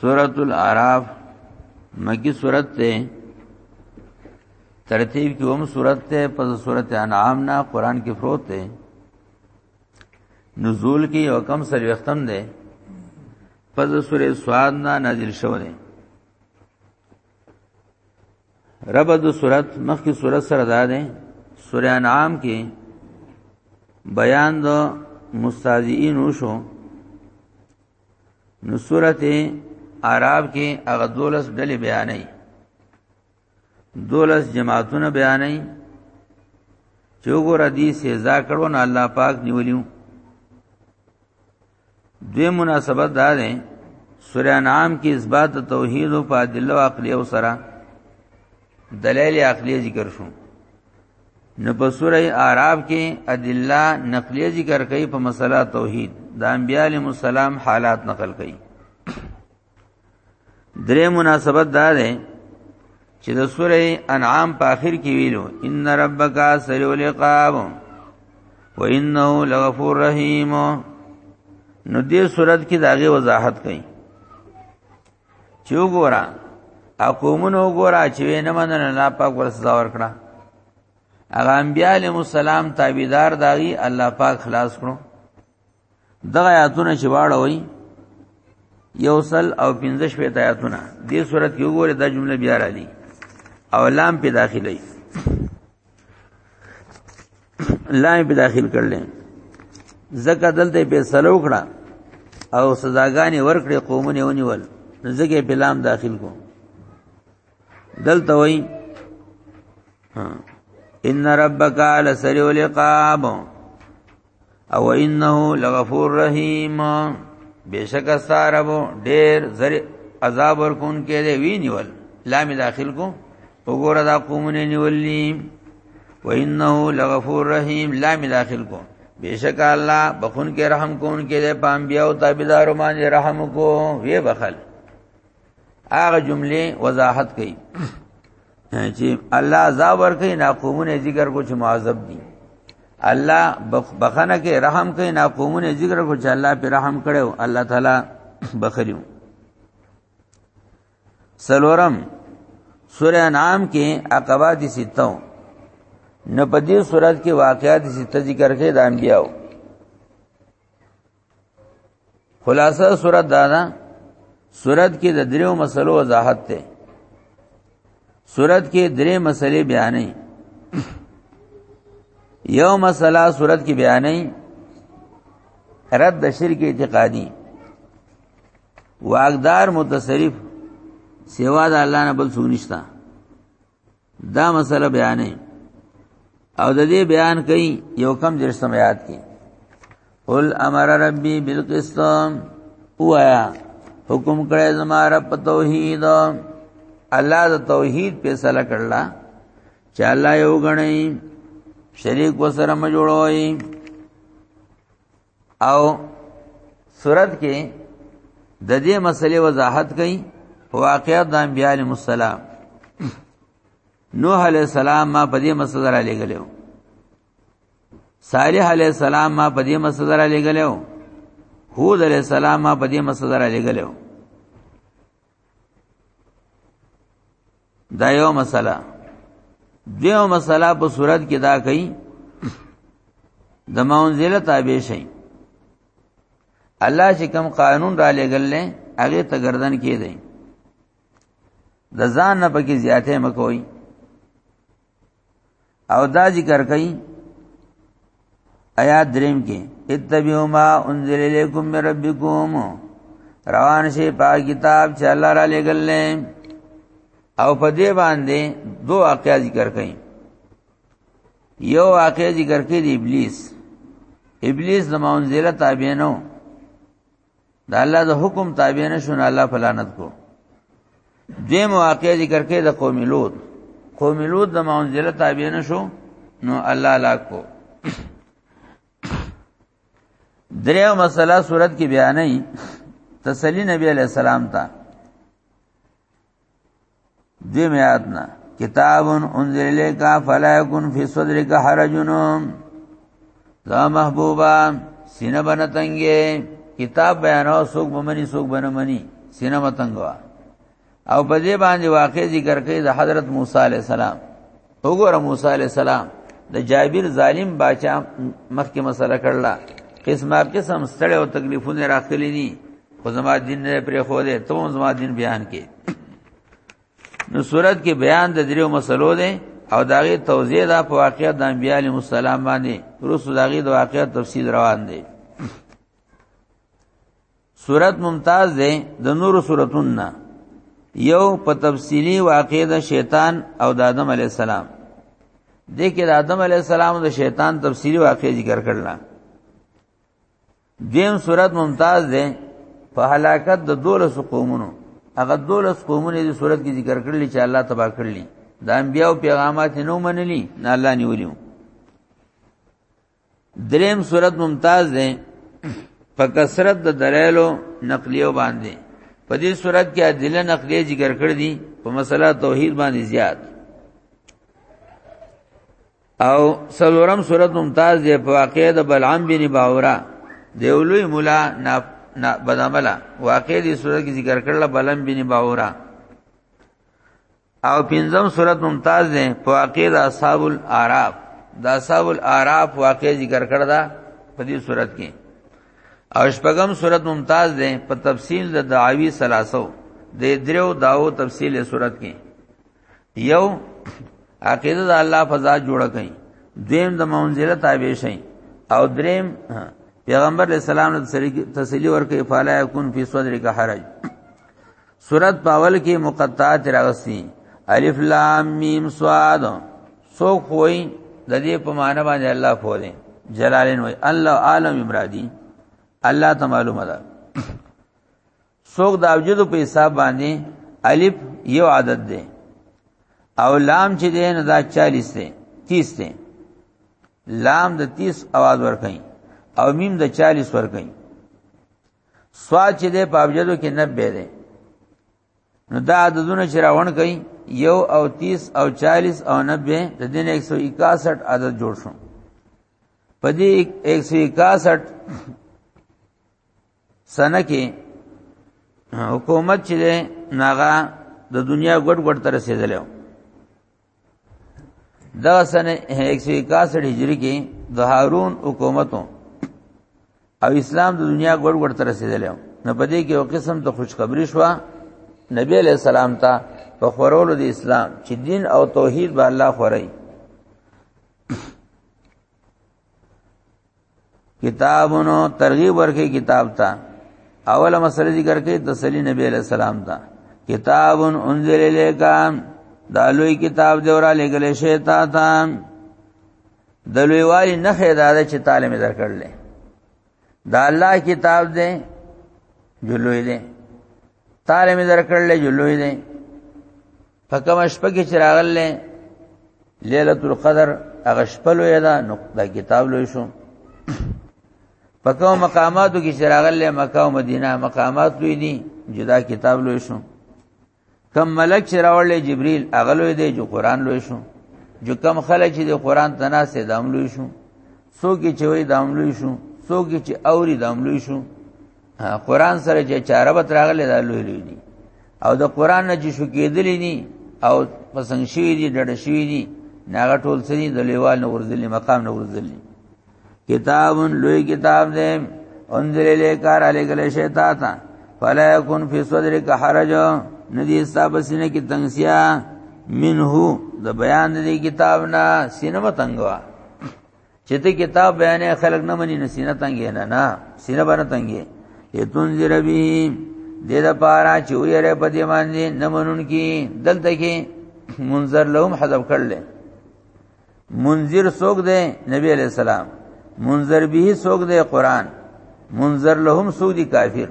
سورۃ الاعراف مکی سورۃ ته ترتیب کې هم سورۃ ته پس سورۃ انعام نه قران کې فروت ته نزول کې یو کم سر وختم ده پس سورې سواد نه نازل شو ده رب د سورۃ مخکې سورۃ سره ده ده سورې انعام کې بیان د مستاذین وشو نو سورته عرب کې هغه دولس ډلې بیانې دولس جماعتونه بیانې چې وګوره دې سزا کړو نه الله پاک نیولیو دوی مناسبت دا ده سورہ انعام کې اثبات توحید او فاضله عقلی او سره دلایل عقلی ذکر شو نو په سوره اعراف کې ادله نقلیه ذکر کوي په مسله توحید د انبیاء علیهم السلام حالات نقل کوي درې مناسبت دا ده چې د سوره انعام په اخر کې ویلو ان ربک سریع العقاب وانه لغفور رحیم نو دې صورت کې داغه وضاحت کړي چې وګوره اقومونو وګوره چې نه مننه الله پاک ورسزا ورکړه هغه انبیاء علیهم السلام تابعدار داغي الله پاک خلاص کړو دغه آیاتونه چې واړوي یوصل او 15 شپه آیاتونه دې صورت یو ګوره دا جمله بیا را لې او لام په داخلي لاندې په داخل کړل زکه دلته به سلو کړه او سزاګانې ورکړې قومونه ونیول زګه بلام داخل کو دلته وای ان ربک لسریع العقاب او انه لغفور رحیم بیشک ساربو ډیر زری عذاب ورکون کې دی وی نیول لام داخل کو وګوره دا قومونه نیولې و انه لغفور رحیم لام داخل کو بیشک الله بخون کې رحم کون کې دی پام بیا او تابعدار باندې رحم کو وی بخل هغه جمله وضاحت کړي چې الله عذاب ورکړي نا قومونه ذکر کو چې معذب دي الله بخنه کې رحم کوي نا قومونه ذکر کو چې الله په رحم کړو الله تعالی بخریو سلورم سورہ انعام کې عقبات ستو نو په دې صورت کې واقعات ستو ذکر کې د انبیاو خلاصه صورت دا ده صورت کې د دریو مسلو وضاحت ده صورت کې درې مسلې بیانې یو مسله صورت کې بیانې رد د شرک اعتقادي واقدار متصرف سیوا د الله نه بل څه نشته دا مسله بیانې او د دې بیان کوي یو کم درسم یاد کی قل امر ربي بالقسط وایا حکم کړی زما رب توحید الله د توحید په سره کړل چې الله یو غنی شریک وسره مجوړوي او صورت کې د دې مسلې وضاحت کړي واقعیت د انبیاء علیهم السلام نوح علیہ السلام ما په دې مسله را لګلو صالح علیہ السلام ما په دې مسله را لګلو هود علیہ السلام ما په دې مسله را لګلو دا یو مسله دیو مسله په صورت کې دا کوي د مونزله تابع شي الله چې کوم قانون را لګل نه هغه ته گردن کې دی د ځان نه پکې زیاته مکوئ او دا ذکر کوي آیات دریم کې اتبعوا ما انزل الیکم من ربکم روان شي په کتاب چې الله را لګل او په دې باندې دو واقعیا ذکر کړي یو واقعیا ذکر کړي د ابلیس ابلیس د مونزله تابع نه د الله د حکم تابع نه شونه الله فلانت کو دې مواقع ذکر کې د قوم لوط قوم لوط د منزله تابع نه شو نو الله لا کو دریو مسله صورت کې بیانې تسلی نبی علیہ السلام ته دې میاتنا کتاب انزل الیک فلا یکن فی صدرک حرج ذا محبوبا سینه بن تنگې کتاب بیانو سوق بمنی سوق بن منی سینه متنګوا او په دې باندې واقع ذکر کوي د حضرت موسی علی السلام وګوره موسی علی السلام د جابر ظالم باچا مخکې مسله کړله قسمه قسم ستړي او تکلیفونه راخلي دي خو زما دین نه پرې خو دې ته زما دین بیان کې نو صورت کې بیان د دریو مسلو دی او داغه توضیح دا په واقعیت د انبیاء علیهم السلام باندې رسو داغه د واقعیت تفصیل روان دی صورت ممتاز ده د نور صورتونه یو په تفصیلی واقع د شیطان او د آدم علی السلام د کې د آدم علی السلام او د شیطان تفصیلی واقع ذکر کړل دیم صورت ممتاز ده په هلاکت د دولس قومونو هغه دولس قومونه د صورت کې ذکر کړل چې الله تبا کړلی د انبیو پیغامات نو منلی نه الله نیولیو دریم صورت ممتاز دی په کثرت د دلایلو نقلیو باندې په دې صورت کې ادله نقلیه ذکر کړ دي په مسله توحید باندې زیات او سلورم صورت ممتاز دی په واقع د بلعام بن باورا دی اولوی مولا نا نا بداملا واقع دې صورت کې ذکر کړل بلعام بن باورا او پنځم صورت ممتاز ده په واقع د اصحاب الاعراف د اصحاب الاعراف واقع ذکر کړه دا په دې صورت کې او شپږم صورت ممتاز ده په تفصیل د دعاوی سلاسو د دریو داو تفصیل صورت کې یو عقیده د الله فضا جوړ کړي دیم د منزله تابع شي او دریم پیغمبر اسلام ته تسلی ورکړي فالا یکون فی صدر کا حرج سورت پاول کې مقطعات راغسي الف لام میم صاد سو کوئی د دې په معنی باندې الله خو دې جلالین وای الله عالم امرادی الله ته معلومه ده سوق د اوجد په حساب باندې الف یو عدد ده او لام چې ده نه دا 40 ده 30 ده لام د 30 आवाज ورکای او میم د 40 ورکای سواد چې ده په ابجدو کې 90 ده نو دا عددونه چې راوړ کړي یو او 30 او 40 او 90 د دین 161 عدد جوړ شو په دې 161 سنه کې حکومت چې ناغا د دنیا ګډ ګډ تر رسیدلو دا سنه 161 هجری کې د هارون حکومتو او اسلام د دنیا ګډ ګډ تر رسیدلې نو په دې کې یو قسم ته خوشخبری شو نبی علیہ السلام ته په خورولو د اسلام چې دین او توحید به الله خوري کتابونو ترغیب ورکې کتاب ته اوله مسله ذکر کې تسلی نبی علیہ السلام ته کتاب انزل الیکا دا لوی کتاب دی ورا لګلې شی تا ته د لوی والی نه خیدا ده چې تعالی مې درکړل دا الله کتاب دی جلوی دی تعالی مې درکړل جلوی دی په کوم شپه کې چې راغله ليله القدر هغه شپه لوی ده نو دا کتاب لوی شو په کوم مقاماتو کې چې راغله مکه او مدینه مقامات لوی دي جدا کتاب لوی شو کم ملک چې راوړل جبريل هغه لوی دی جو قران لوی شو جو کم خلک چې د قران تناسه دام لوی شو څوک چې وای دام لوی شو څوک چې اوري دام لوی شو قران سره چې چاربت راغلي دا لوی لوی دي او د قران نه چې شو کېدلې ني او پسنګ شوی دي ډډ شوی دي ناغه ټول سړي د لیوال نو ورزلي مقام نو ورزلي کتاب لوی کتاب دې انزل الیکار علی گله شیطا تا فلا یکن فی صدرک حرج ندی صاحب سینه کی تنگسیا منه د بیان دې کتاب نه سینه متنګوا چې ته کتاب بیانې خلک نه مني نسینه تنګې نه نه سینه باندې تنګې یتون ذی ربی دې د پارا چې ویره په دې باندې نه منون کی دلته کې منذر لهم حذف کړل منذر سوګ دې نبی علیہ السلام منذر به سوګ دې قران منذر لهم سوګ دې کافر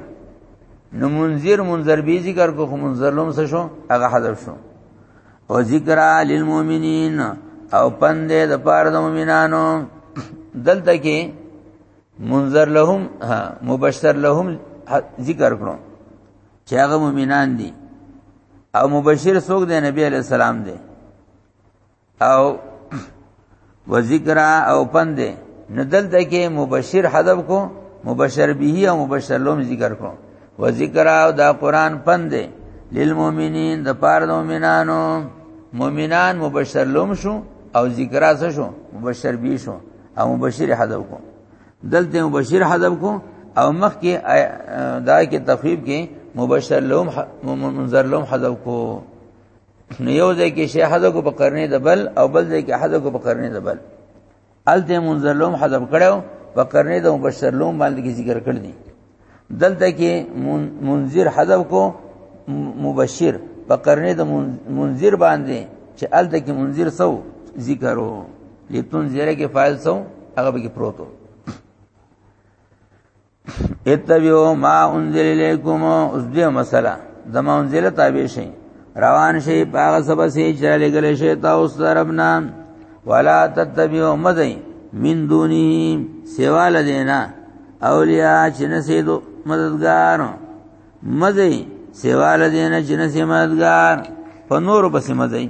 نو منذر منذر به ذکر کو منذر لهم څه شو هغه حذف شو او ذکر للمؤمنین او پند د پار د مؤمنانو دلته کې منذر لهم ها مبشر لهم ذکر کړو چې هغه مؤمنان دي او مبشر څوک دی نبی علی السلام دی او و ذکر او پند نو دلته کې مبشر حذف کو مبشر به او مبشر لوم ذکر کو و ذکر او دا قران پند للمؤمنین د پار د مؤمنانو مؤمنان مبشر لوم شو او ذکر اس شو مبشر به شو او مبشر حذف کو دلته مبشر حذف کو او مخ کې دا کې تخفیف کې مبشر لهم منذر لهم حذف کو نو یو ځای کې شی حذف کو په قرنې د بل او بل ځای کې حذف کو په قرنې د بل الته منذر لوم حذف کړو په قرنې د مبشر لوم باندې کې ذکر کړ دي دلته کې منذر حذف کو مبشر په قرنې د منذر باندې چې الته کې منذر سو ذکرو لتون زیره کې فاعل سو هغه به کې پروتو اتبعوا ما انزل الیکم اوس دې مسله زما انزل تابع شي روان شي پاغه سبا سي چې لګل شي تاسو دربنا ولا تتبعوا مدي من دوني سوا لدینا اولیاء چې نسیدو مددگار مدي سوا لدینا چې نسې مددگار په نور پسې مدي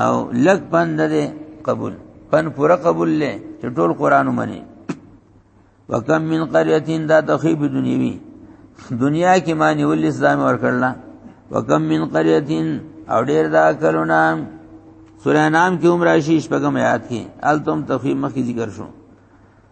او لګ پند دې قبول پن پورا قبول لې چې ټول قران ومني وکم من قريه دا تخيب دنیوي دنیا کې معنی ول اسلام ورکړل وکم من قريه او ډېر دا کلونه سورہ نام کې عمر شیش پغم یاد کې التم تخیب مخکې ذکر شو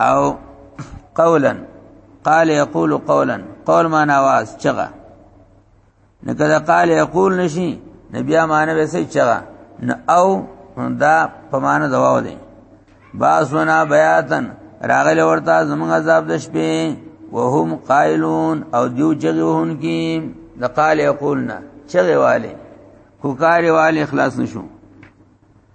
او قولا قال یقول قولا قول معنا واز چغه نو کله قال یقول نشي نبیا معنا به سي چغه نو او دا په معنا دواو دي باسونا بیاتن راغله ورته زمون عذاب د شپې وهم قائلون او دیو چغه وهن کی د قال یقولنا چغه والے کوکاری والے اخلاص نشو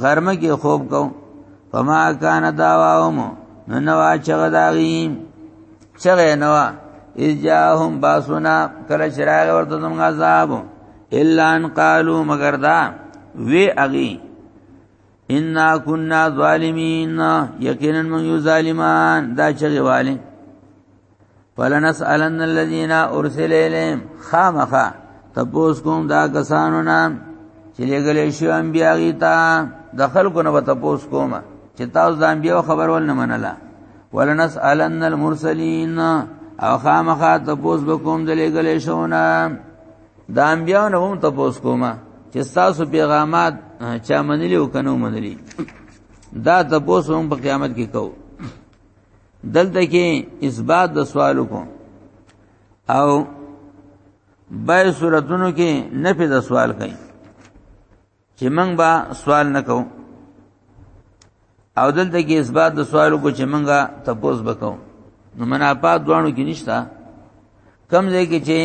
غرمه کې خوب کو فما کان داواهم نو نوا چغه داغي چغه نوا اذ جاءهم باسنا کله چراغ ورته زموږ عذاب الا ان قالوا مگر دا وی اغي ان كنا ظالمين یقینا من ظالمان دا چغه والي ولنسالن الذين ارسل اليهم خامخا تپوس کوم دا کسانو نه چې لګلې شو انبیا غیتا د خلکو نه تپوس کوم چې تاسو د انبیا خبر ول نه منله ولنسالن المرسلین او خامخا تپوس وکوم د لګلې شو نه د انبیا نه هم تپوس کوم چې تاسو پیغامات چا منلی او کنو منلی دا تپوس هم په قیامت کې کوو دلته کې اثبات د سوالو کو او بای صورتونو کې نفي د سوال کوي چې موږ با سوال نکو او دلته کې اثبات د سوالو کو چې موږ تپوس وکاو نو منافات دوانو کې نشتا کم ځای کې چې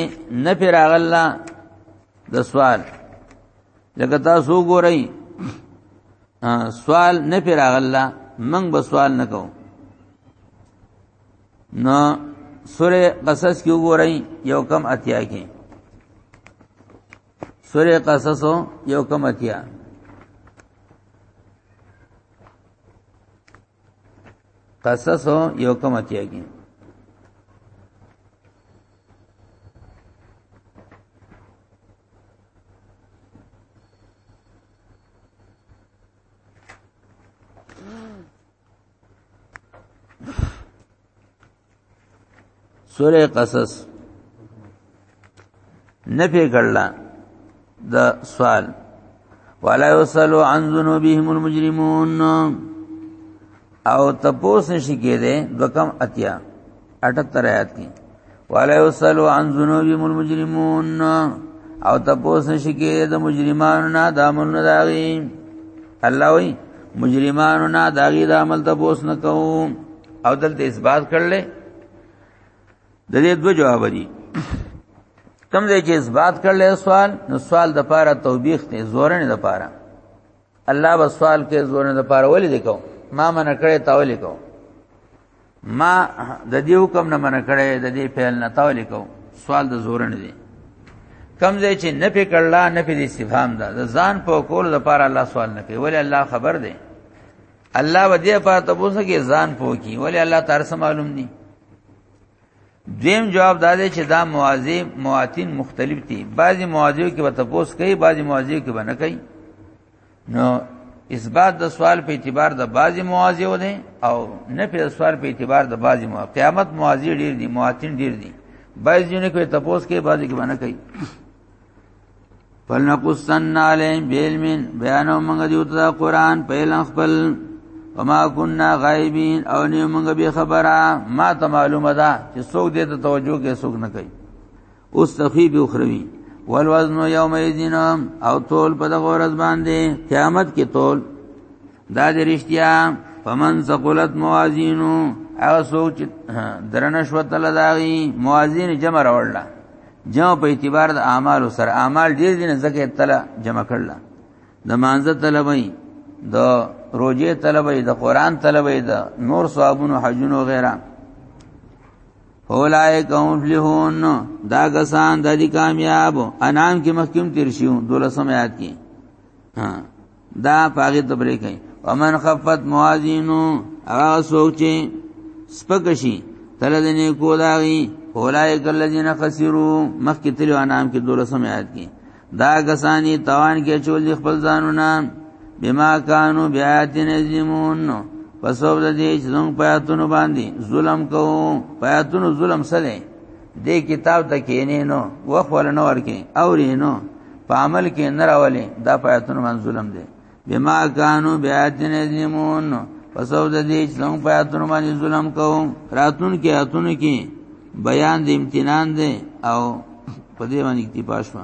نفي راغلا د سوال لکه تاسو ګورئ سوال نه پر اغلا منګ به سوال نه کوو نو سوره قصص کې وګورئ یو کم اتیا کې سوره قصص یو کم اتیا قصص یو کم اتیا کې سوره قصص نه پیګړلا دا سوال ولا يسلو عن ذنوبهم المجرمون او تپوس نشی کېده دوکم اتیا 78 آیات کې ولا یسلو عن ذنوبهم المجرمون او تپوس نشی کېده د مجرمانو نه د عملونو داغي الله وی مجرمانو نه داغي د عمل تپوس نه کوو او دلته اثبات کړل د دې دوه جواب دي کم دې چې اثبات کړل سوال نو سوال د پاره توبېخ ته زورنه د پاره الله به سوال کې زونه د پاره ولې دکو ما من کړې تاولې کو ما د دې حکم نه من کړې د دې فعل نه تاولې کو سوال د زور نه دی کم ځای چې نه پی کړلا نه پی استفهام ده د ځان په کول د پاره الله سوال نه کوي ولې الله خبر دی الله ودی په تاسو کې ځان پوکي ولې الله تعالی معلوم دی دیم جواب دا دی چې دا موازی مواتین مختلف دي بعضی موازیو کې به تپوس کوي بعضی موازیو کې به نه کوي نو اثبات د سوال په اعتبار د بعضی موازیو دی او نه په سوال په اعتبار د بعضی مو قیامت موازی ډیر دي مواتین ډیر دي بعضی نه کوي تپوس کوي بعضی کې به نه کوي فلنقصن عليهم بعلم بيانو موږ دیو ته قران په علم خپل وما كنا غائبين او نه موږ به خبره ما ته معلومه ده چې څوک دې ته توجه کوي څوک نه کوي اوس تخیب اخروی والوزن یوم یذین او تول په دغه ورځ باندې قیامت کې تول دا د رښتیا فمن ثقلت موازینو هغه څوک چې درنه شو تل داغي موازین جمع راوړل جمع په اعتبار د اعمال سره اعمال ډیر دي نه ځکه تله جمع کړل د مانزه طلبای د روزه طلبای د قران طلبای د نور ثوابونو حجونو غیره اولائک هم فلحون دا کسان د دې کامیاب انعام کې مخکیم تیر شیو دولسم آیات کې ها دا پاګه تبرې کوي ومن خفت موازینو هغه څوک چې سپک شي تل د نه کو داغي اولایک الذین خسروا مخکې تل انام کې دولسم آیات کې دا کسانی توان کې چول خپل ځانونه بما کانوا بیاتنا یظلمون پسوب د دې چې زموږ پیاتونو باندې ظلم کوو پیاتونو ظلم سره دې کتاب ته کینې نو وخت ول نه ورکې او رینو په عمل کې نه راولې دا پیاتون من ظلم دی بما کانو بیاتن ظلمون پسو د دې چې څنګه پیاتون باندې ظلم کوم راتون کې اتون کې بیان د امتنان دی او په دې باندې اکتفا شوه